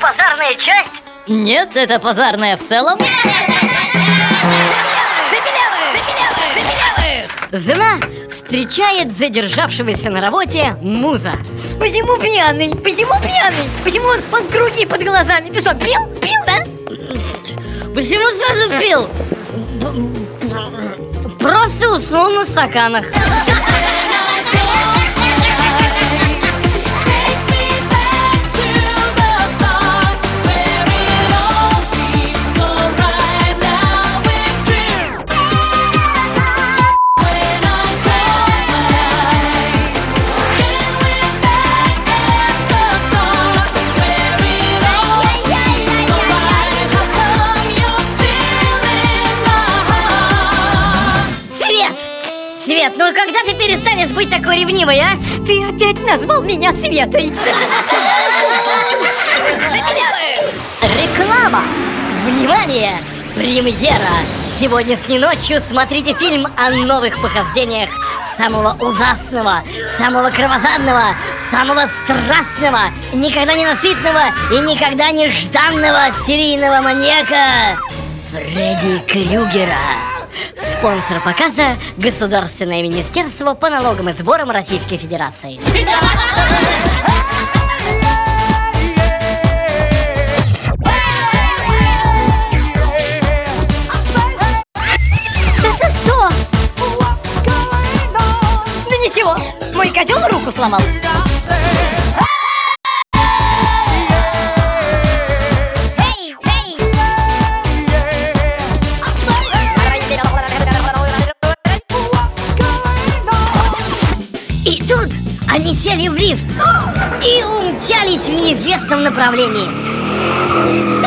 пожарная часть? Нет, это пожарная в целом. Жена встречает задержавшегося на работе муза. Почему пьяный? Почему пьяный? Почему он, он круги под глазами? Ты что, пил? Пил, да? Почему сразу пил? Просто уснул на стаканах. Свет, ну когда ты перестанешь быть такой ревнивой, а? Ты опять назвал меня Светой. Реклама! Внимание! Премьера! Сегодняшней ночью смотрите фильм о новых похождениях самого ужасного, самого кровозадного, самого страстного, никогда не насытного и никогда не жданного серийного маньяка Фредди Крюгера. Спонсор показа – Государственное министерство по налогам и сборам Российской Федерации. Это что? Да ничего, мой козел руку сломал. И тут они сели в лифт и умчались в неизвестном направлении.